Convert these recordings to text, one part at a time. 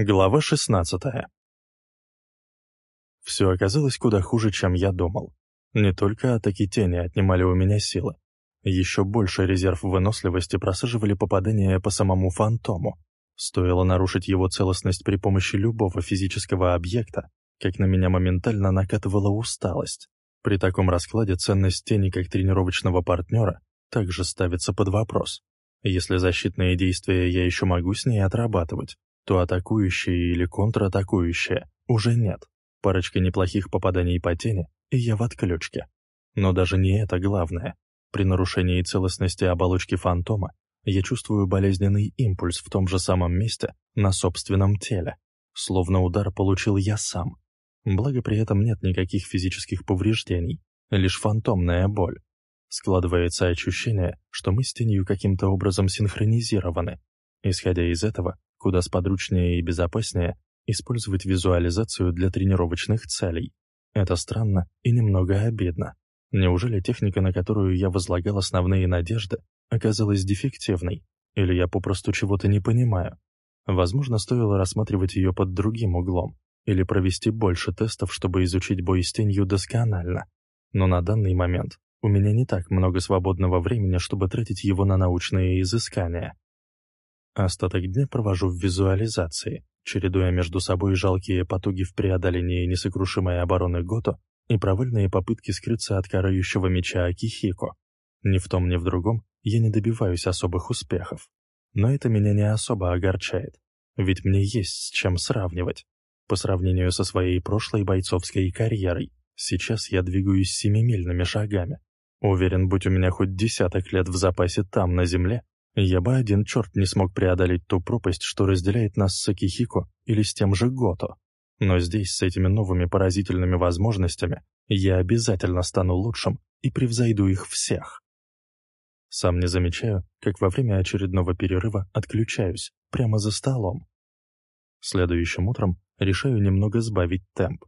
Глава 16 Все оказалось куда хуже, чем я думал. Не только атаки тени отнимали у меня силы. Еще больше резерв выносливости просаживали попадания по самому фантому. Стоило нарушить его целостность при помощи любого физического объекта, как на меня моментально накатывала усталость. При таком раскладе ценность тени как тренировочного партнера также ставится под вопрос. Если защитные действия я еще могу с ней отрабатывать, то атакующие или контратакующие уже нет. Парочка неплохих попаданий по тени, и я в отключке. Но даже не это главное. При нарушении целостности оболочки фантома я чувствую болезненный импульс в том же самом месте, на собственном теле. Словно удар получил я сам. Благо при этом нет никаких физических повреждений, лишь фантомная боль. Складывается ощущение, что мы с тенью каким-то образом синхронизированы. Исходя из этого, Куда сподручнее и безопаснее использовать визуализацию для тренировочных целей. Это странно и немного обидно. Неужели техника, на которую я возлагал основные надежды, оказалась дефективной? Или я попросту чего-то не понимаю? Возможно, стоило рассматривать ее под другим углом, или провести больше тестов, чтобы изучить бой с тенью досконально. Но на данный момент у меня не так много свободного времени, чтобы тратить его на научные изыскания. Остаток дня провожу в визуализации, чередуя между собой жалкие потуги в преодолении несокрушимой обороны Гото и провальные попытки скрыться от карающего меча Акихико. Ни в том, ни в другом я не добиваюсь особых успехов. Но это меня не особо огорчает, ведь мне есть с чем сравнивать. По сравнению со своей прошлой бойцовской карьерой, сейчас я двигаюсь семимильными шагами. Уверен, будь у меня хоть десяток лет в запасе там, на земле, я бы один черт не смог преодолеть ту пропасть, что разделяет нас с Акихико или с тем же Гото. Но здесь, с этими новыми поразительными возможностями, я обязательно стану лучшим и превзойду их всех. Сам не замечаю, как во время очередного перерыва отключаюсь, прямо за столом. Следующим утром решаю немного сбавить темп.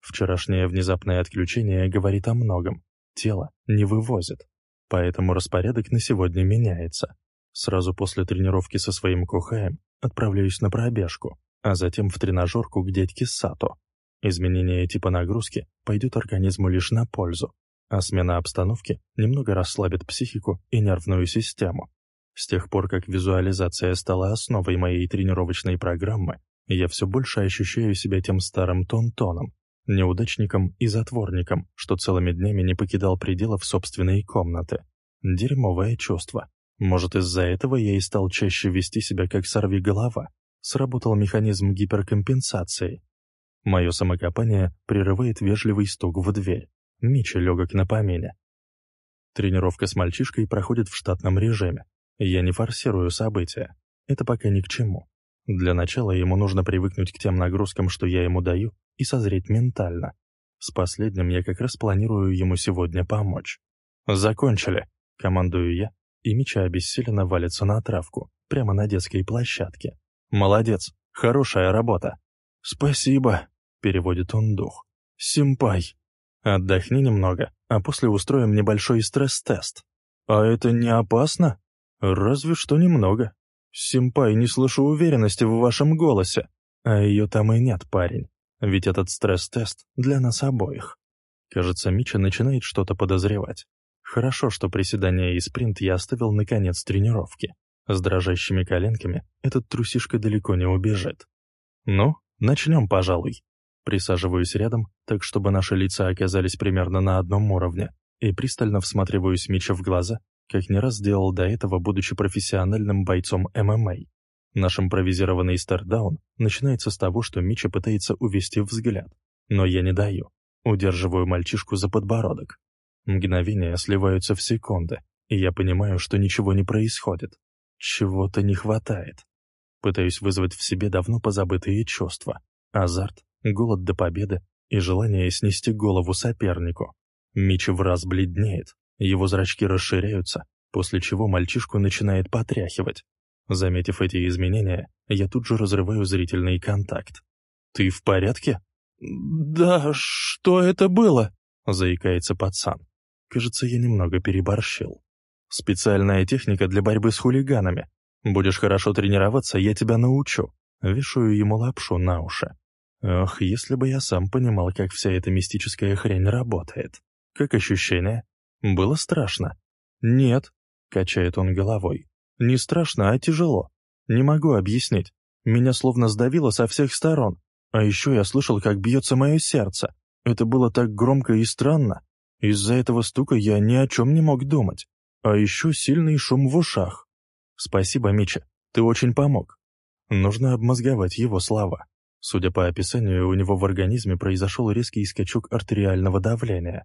Вчерашнее внезапное отключение говорит о многом. Тело не вывозит. Поэтому распорядок на сегодня меняется. Сразу после тренировки со своим кухаем отправляюсь на пробежку, а затем в тренажерку к дядьке Сато. Изменение типа нагрузки пойдет организму лишь на пользу, а смена обстановки немного расслабит психику и нервную систему. С тех пор, как визуализация стала основой моей тренировочной программы, я все больше ощущаю себя тем старым тон-тоном, неудачником и затворником, что целыми днями не покидал пределов собственной комнаты. Дерьмовое чувство. Может, из-за этого я и стал чаще вести себя как сорви-голова. Сработал механизм гиперкомпенсации. Мое самокопание прерывает вежливый стук в дверь. Мичи легок на помине. Тренировка с мальчишкой проходит в штатном режиме. Я не форсирую события. Это пока ни к чему. Для начала ему нужно привыкнуть к тем нагрузкам, что я ему даю, и созреть ментально. С последним я как раз планирую ему сегодня помочь. «Закончили», — командую я, и Мича обессиленно валится на травку, прямо на детской площадке. «Молодец! Хорошая работа!» «Спасибо!» — переводит он дух. «Симпай!» «Отдохни немного, а после устроим небольшой стресс-тест». «А это не опасно?» «Разве что немного. Симпай, не слышу уверенности в вашем голосе. А ее там и нет, парень. Ведь этот стресс-тест для нас обоих». Кажется, Мича начинает что-то подозревать. Хорошо, что приседания и спринт я оставил на конец тренировки. С дрожащими коленками этот трусишка далеко не убежит. Ну, начнем, пожалуй. Присаживаюсь рядом, так чтобы наши лица оказались примерно на одном уровне, и пристально всматриваюсь Мича в глаза, как не раз делал до этого, будучи профессиональным бойцом ММА. Наш импровизированный стардаун начинается с того, что Мича пытается увести взгляд, но я не даю. Удерживаю мальчишку за подбородок, Мгновения сливаются в секунды, и я понимаю, что ничего не происходит. Чего-то не хватает. Пытаюсь вызвать в себе давно позабытые чувства. Азарт, голод до победы и желание снести голову сопернику. Мичи в раз бледнеет, его зрачки расширяются, после чего мальчишку начинает потряхивать. Заметив эти изменения, я тут же разрываю зрительный контакт. «Ты в порядке?» «Да, что это было?» — заикается пацан. Кажется, я немного переборщил. Специальная техника для борьбы с хулиганами. Будешь хорошо тренироваться, я тебя научу. Вешаю ему лапшу на уши. Ох, если бы я сам понимал, как вся эта мистическая хрень работает. Как ощущение? Было страшно? Нет, качает он головой. Не страшно, а тяжело. Не могу объяснить. Меня словно сдавило со всех сторон. А еще я слышал, как бьется мое сердце. Это было так громко и странно. Из-за этого стука я ни о чем не мог думать. А еще сильный шум в ушах. Спасибо, Мича, ты очень помог. Нужно обмозговать его слова. Судя по описанию, у него в организме произошел резкий скачок артериального давления.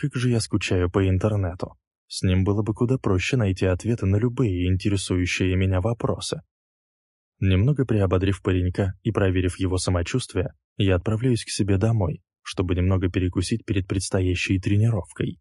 Как же я скучаю по интернету. С ним было бы куда проще найти ответы на любые интересующие меня вопросы. Немного приободрив паренька и проверив его самочувствие, я отправляюсь к себе домой, чтобы немного перекусить перед предстоящей тренировкой.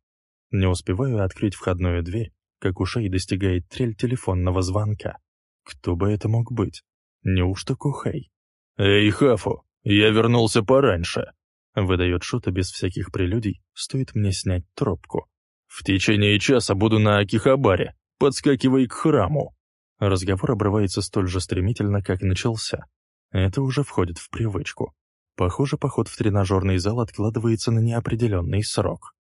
Не успеваю открыть входную дверь, как ушей достигает трель телефонного звонка. Кто бы это мог быть? Неужто Кухей? «Эй, Хафу, я вернулся пораньше!» Выдает Шута без всяких прелюдий, стоит мне снять трубку. «В течение часа буду на Акихабаре, подскакивай к храму!» Разговор обрывается столь же стремительно, как начался. Это уже входит в привычку. Похоже, поход в тренажерный зал откладывается на неопределенный срок.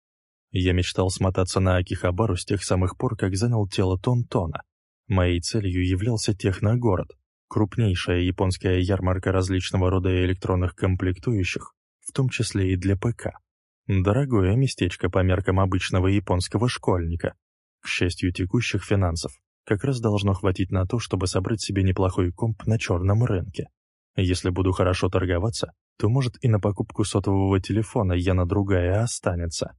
Я мечтал смотаться на Акихабару с тех самых пор, как занял тело Тонтона. Моей целью являлся техногород, крупнейшая японская ярмарка различного рода электронных комплектующих, в том числе и для ПК. Дорогое местечко по меркам обычного японского школьника. К счастью, текущих финансов как раз должно хватить на то, чтобы собрать себе неплохой комп на черном рынке. Если буду хорошо торговаться, то, может, и на покупку сотового телефона яна другая останется.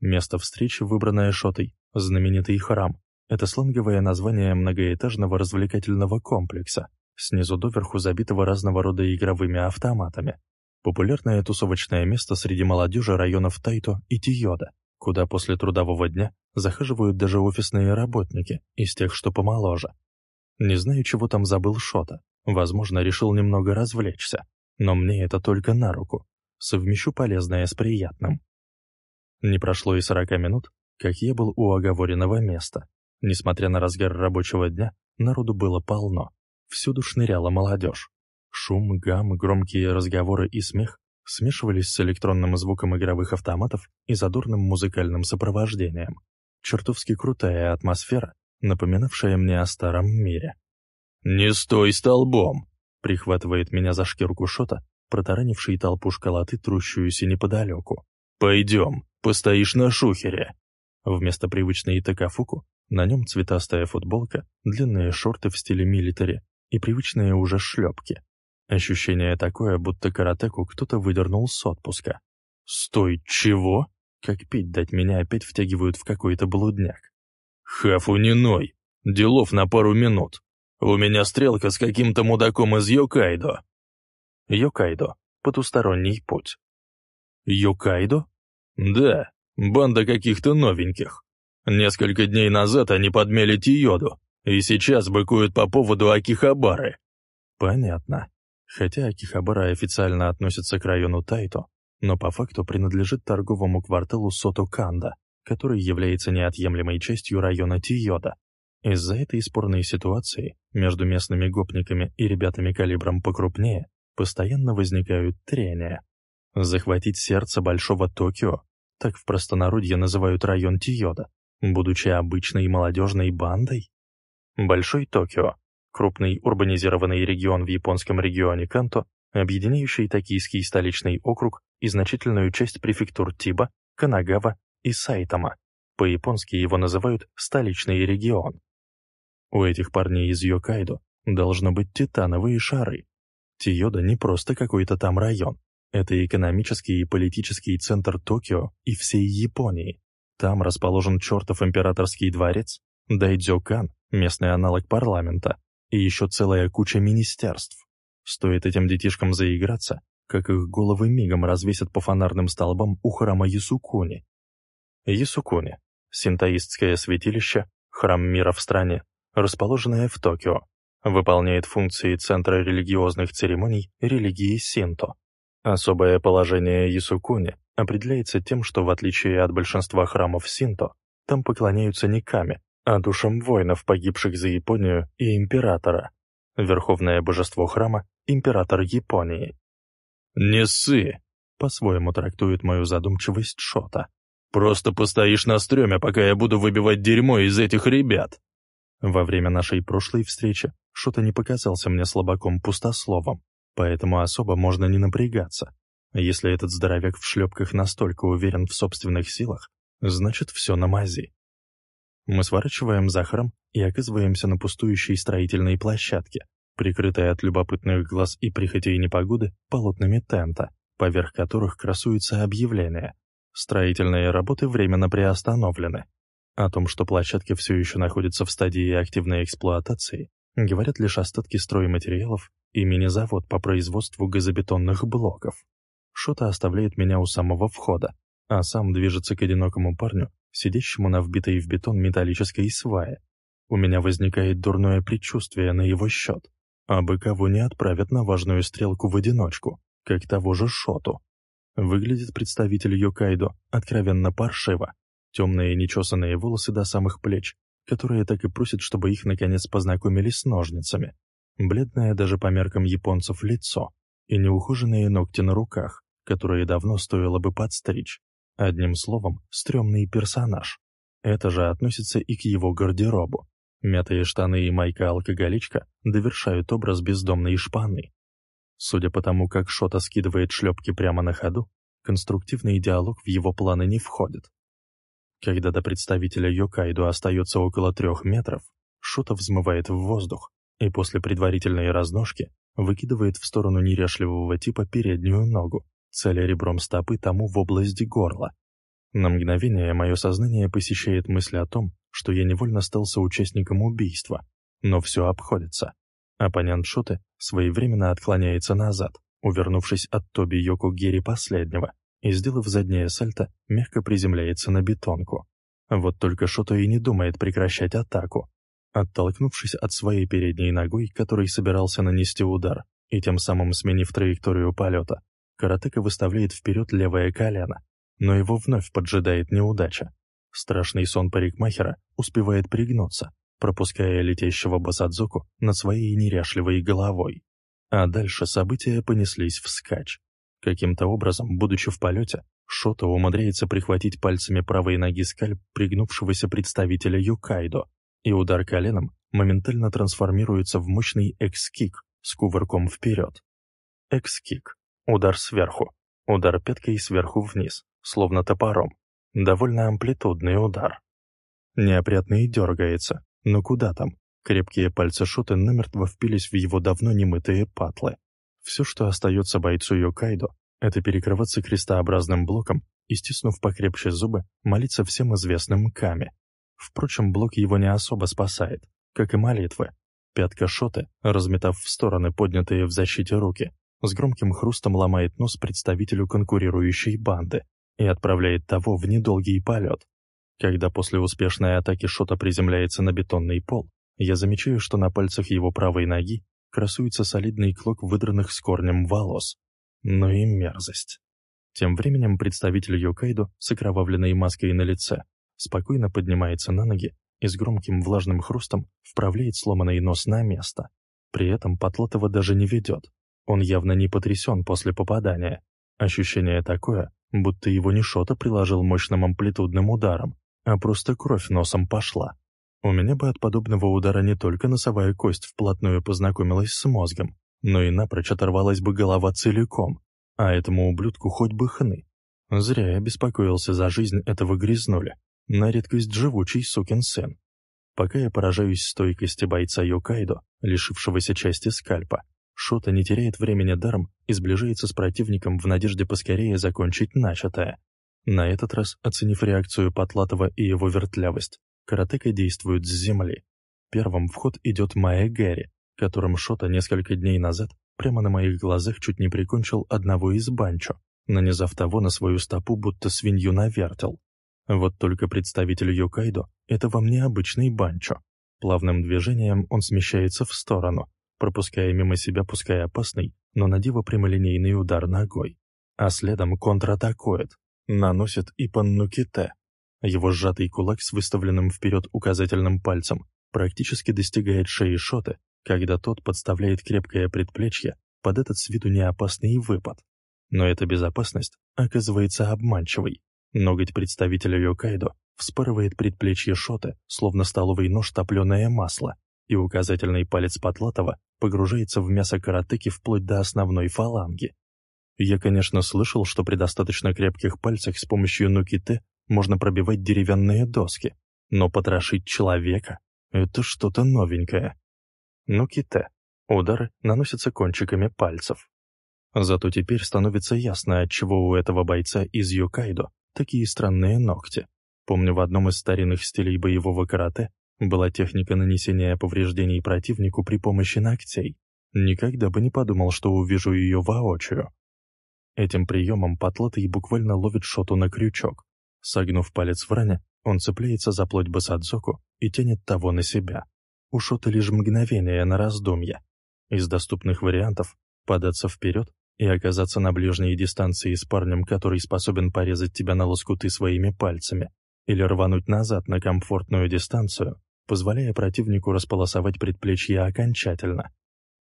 Место встречи, выбранное Шотой, знаменитый храм. Это сленговое название многоэтажного развлекательного комплекса, снизу доверху забитого разного рода игровыми автоматами. Популярное тусовочное место среди молодежи районов Тайто и Тиода, куда после трудового дня захаживают даже офисные работники из тех, что помоложе. Не знаю, чего там забыл Шота. Возможно, решил немного развлечься. Но мне это только на руку. Совмещу полезное с приятным. Не прошло и сорока минут, как я был у оговоренного места. Несмотря на разгар рабочего дня, народу было полно. Всюду шныряла молодежь. Шум, гам, громкие разговоры и смех смешивались с электронным звуком игровых автоматов и задорным музыкальным сопровождением. Чертовски крутая атмосфера, напоминавшая мне о старом мире. «Не стой столбом!» — прихватывает меня за шкирку Шота, протаранивший толпу школоты, трущуюся неподалеку. «Пойдем, постоишь на шухере!» Вместо привычной такафуку на нем цветастая футболка, длинные шорты в стиле милитари и привычные уже шлепки. Ощущение такое, будто каратеку кто-то выдернул с отпуска. «Стой, чего?» Как пить дать меня опять втягивают в какой-то блудняк. «Хафу не ной! Делов на пару минут! У меня стрелка с каким-то мудаком из Йокайдо!» Йокайдо — потусторонний путь. Йокайдо? Да, банда каких-то новеньких. Несколько дней назад они подмели Тиоду, и сейчас быкуют по поводу Акихабары. Понятно. Хотя Акихабара официально относится к району Тайто, но по факту принадлежит торговому кварталу Сото-Канда, который является неотъемлемой частью района Тиода. Из-за этой спорной ситуации между местными гопниками и ребятами калибром покрупнее постоянно возникают трения. Захватить сердце Большого Токио, так в простонародье называют район Тиода, будучи обычной молодежной бандой? Большой Токио крупный урбанизированный регион в японском регионе Канто, объединяющий Токийский столичный округ и значительную часть префектур Тиба, Канагава и Сайтама. По-японски его называют «столичный регион». У этих парней из Йокайдо должно быть титановые шары. Тиода не просто какой-то там район. Это экономический и политический центр Токио и всей Японии. Там расположен чертов императорский дворец, Дайдзёкан, местный аналог парламента, и еще целая куча министерств. Стоит этим детишкам заиграться, как их головы мигом развесят по фонарным столбам у храма Ясукуни. Ясукуни — синтоистское святилище, храм мира в стране, расположенное в Токио, выполняет функции центра религиозных церемоний религии синто. Особое положение Ясукуни определяется тем, что в отличие от большинства храмов синто, там поклоняются не каме, а душам воинов, погибших за Японию и императора. Верховное божество храма император Японии. «Не ссы!» — по-своему трактует мою задумчивость Шота. «Просто постоишь на стреме, пока я буду выбивать дерьмо из этих ребят!» Во время нашей прошлой встречи Шота не показался мне слабаком-пустословом, поэтому особо можно не напрягаться. Если этот здоровяк в шлепках настолько уверен в собственных силах, значит все на мази. Мы сворачиваем Захаром и оказываемся на пустующей строительной площадке, прикрытой от любопытных глаз и прихотей непогоды полотнами тента, поверх которых красуются объявления. Строительные работы временно приостановлены. О том, что площадки все еще находятся в стадии активной эксплуатации, говорят лишь остатки стройматериалов и мини-завод по производству газобетонных блоков. Шота оставляет меня у самого входа, а сам движется к одинокому парню, сидящему на вбитой в бетон металлической свае. У меня возникает дурное предчувствие на его счет. А бы кого не отправят на важную стрелку в одиночку, как того же Шоту. Выглядит представитель Йокайдо откровенно паршиво. Темные нечесанные волосы до самых плеч, которые так и просят, чтобы их наконец познакомили с ножницами. Бледное даже по меркам японцев лицо и неухоженные ногти на руках, которые давно стоило бы подстричь. Одним словом, стрёмный персонаж. Это же относится и к его гардеробу. Мятые штаны и майка-алкоголичка довершают образ бездомной шпаны. Судя по тому, как Шота скидывает шлепки прямо на ходу, конструктивный диалог в его планы не входит. Когда до представителя Йокайду остается около трех метров, Шота взмывает в воздух и после предварительной разножки выкидывает в сторону неряшливого типа переднюю ногу, целя ребром стопы тому в области горла. На мгновение мое сознание посещает мысль о том, что я невольно стал соучастником убийства, но все обходится. Оппонент Шоты своевременно отклоняется назад, увернувшись от Тоби Йоку Гери последнего, и, сделав заднее сальто, мягко приземляется на бетонку. Вот только Шота и не думает прекращать атаку. Оттолкнувшись от своей передней ногой, которой собирался нанести удар, и тем самым сменив траекторию полета, Каратека выставляет вперед левое колено, но его вновь поджидает неудача. Страшный сон парикмахера успевает пригнуться, пропуская летящего Басадзоку над своей неряшливой головой. А дальше события понеслись вскачь. Каким-то образом, будучи в полете, Шото умудряется прихватить пальцами правой ноги скальп пригнувшегося представителя Юкайдо, и удар коленом моментально трансформируется в мощный экс-кик с кувырком вперед. Экс-кик Удар сверху. Удар пяткой сверху вниз, словно топором. Довольно амплитудный удар. Неопрятный дергается. Но куда там? Крепкие пальцы Шоты намертво впились в его давно немытые патлы. Все, что остается бойцу Йокайдо, это перекрываться крестообразным блоком и, стиснув покрепче зубы, молиться всем известным Каме. Впрочем, блок его не особо спасает, как и молитвы. Пятка Шоты, разметав в стороны поднятые в защите руки, с громким хрустом ломает нос представителю конкурирующей банды и отправляет того в недолгий полет. Когда после успешной атаки Шота приземляется на бетонный пол, я замечаю, что на пальцах его правой ноги красуется солидный клок выдранных с корнем волос. Ну и мерзость. Тем временем представитель Йокайдо с окровавленной маской на лице спокойно поднимается на ноги и с громким влажным хрустом вправляет сломанный нос на место. При этом Потлатова даже не ведет, он явно не потрясен после попадания. Ощущение такое, будто его не Шота приложил мощным амплитудным ударом, а просто кровь носом пошла. У меня бы от подобного удара не только носовая кость вплотную познакомилась с мозгом, но и напрочь оторвалась бы голова целиком, а этому ублюдку хоть бы хны. Зря я беспокоился за жизнь этого грязнуля, на редкость живучий сукин сын. Пока я поражаюсь стойкости бойца Йокайдо, лишившегося части скальпа, Шота не теряет времени даром и сближается с противником в надежде поскорее закончить начатое. На этот раз, оценив реакцию Потлатова и его вертлявость, каратека действует с земли. Первым в ход идет Майя Гэри, которым Шота несколько дней назад прямо на моих глазах чуть не прикончил одного из банчо, нанизав того на свою стопу, будто свинью навертел. Вот только представитель Йокайдо — это вам не обычный банчо. Плавным движением он смещается в сторону, пропуская мимо себя пускай опасный, но на диво прямолинейный удар ногой. А следом контратакует, наносит и по Нуките. Его сжатый кулак с выставленным вперед указательным пальцем практически достигает шеи Шоты, когда тот подставляет крепкое предплечье под этот с виду неопасный выпад. Но эта безопасность оказывается обманчивой. Ноготь представителя Йокайдо вспарывает предплечье Шоты, словно столовый нож топленое масло, и указательный палец Потлатова погружается в мясо каратеки вплоть до основной фаланги. Я, конечно, слышал, что при достаточно крепких пальцах с помощью нуките можно пробивать деревянные доски, но потрошить человека — это что-то новенькое. Нуките. Удары наносятся кончиками пальцев. Зато теперь становится ясно, отчего у этого бойца из Юкайдо такие странные ногти. Помню, в одном из старинных стилей боевого карате была техника нанесения повреждений противнику при помощи ногтей. Никогда бы не подумал, что увижу ее воочию. Этим приемом потлатый буквально ловит шоту на крючок. Согнув палец в ране, он цепляется за плоть Басадзоку и тянет того на себя. У шоты лишь мгновение на раздумье. Из доступных вариантов — податься вперед и оказаться на ближней дистанции с парнем, который способен порезать тебя на лоскуты своими пальцами, или рвануть назад на комфортную дистанцию, позволяя противнику располосовать предплечье окончательно.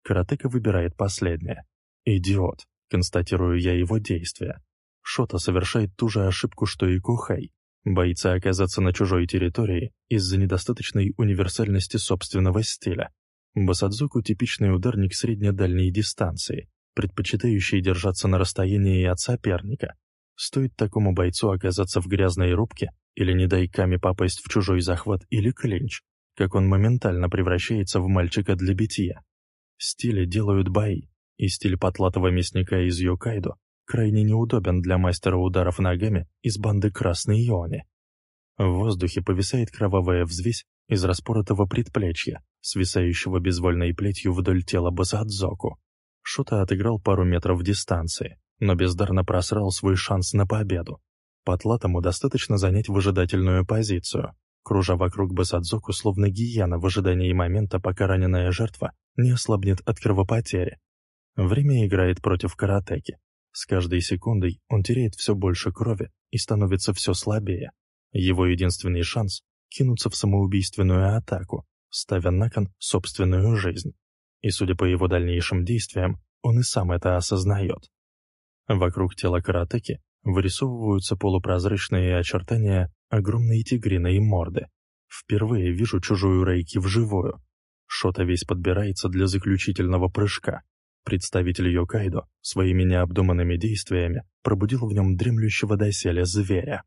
Каратека выбирает последнее. Идиот, констатирую я его действия. Шота совершает ту же ошибку, что и Кухай. Боится оказаться на чужой территории из-за недостаточной универсальности собственного стиля. Басадзуку – типичный ударник средне-дальней дистанции, предпочитающий держаться на расстоянии от соперника. Стоит такому бойцу оказаться в грязной рубке или, не дай Ками попасть в чужой захват или клинч, как он моментально превращается в мальчика для битья. Стили делают бои, и стиль потлатого мясника из Йокайдо крайне неудобен для мастера ударов ногами из банды Красной Иони. В воздухе повисает кровавая взвесь из распоротого предплечья, свисающего безвольной плетью вдоль тела Басадзоку. Шута отыграл пару метров дистанции, но бездарно просрал свой шанс на победу. Потлатому достаточно занять выжидательную позицию, кружа вокруг Басадзоку, словно гиена в ожидании момента, пока раненая жертва не ослабнет от кровопотери. Время играет против каратеки. С каждой секундой он теряет все больше крови и становится все слабее. Его единственный шанс — кинуться в самоубийственную атаку, ставя на кон собственную жизнь. И судя по его дальнейшим действиям, он и сам это осознает. Вокруг тела каратеки вырисовываются полупрозрачные очертания огромной тигриной морды. Впервые вижу чужую Рейки вживую. Шота весь подбирается для заключительного прыжка. Представитель Йокайдо своими необдуманными действиями пробудил в нем дремлющего доселе зверя.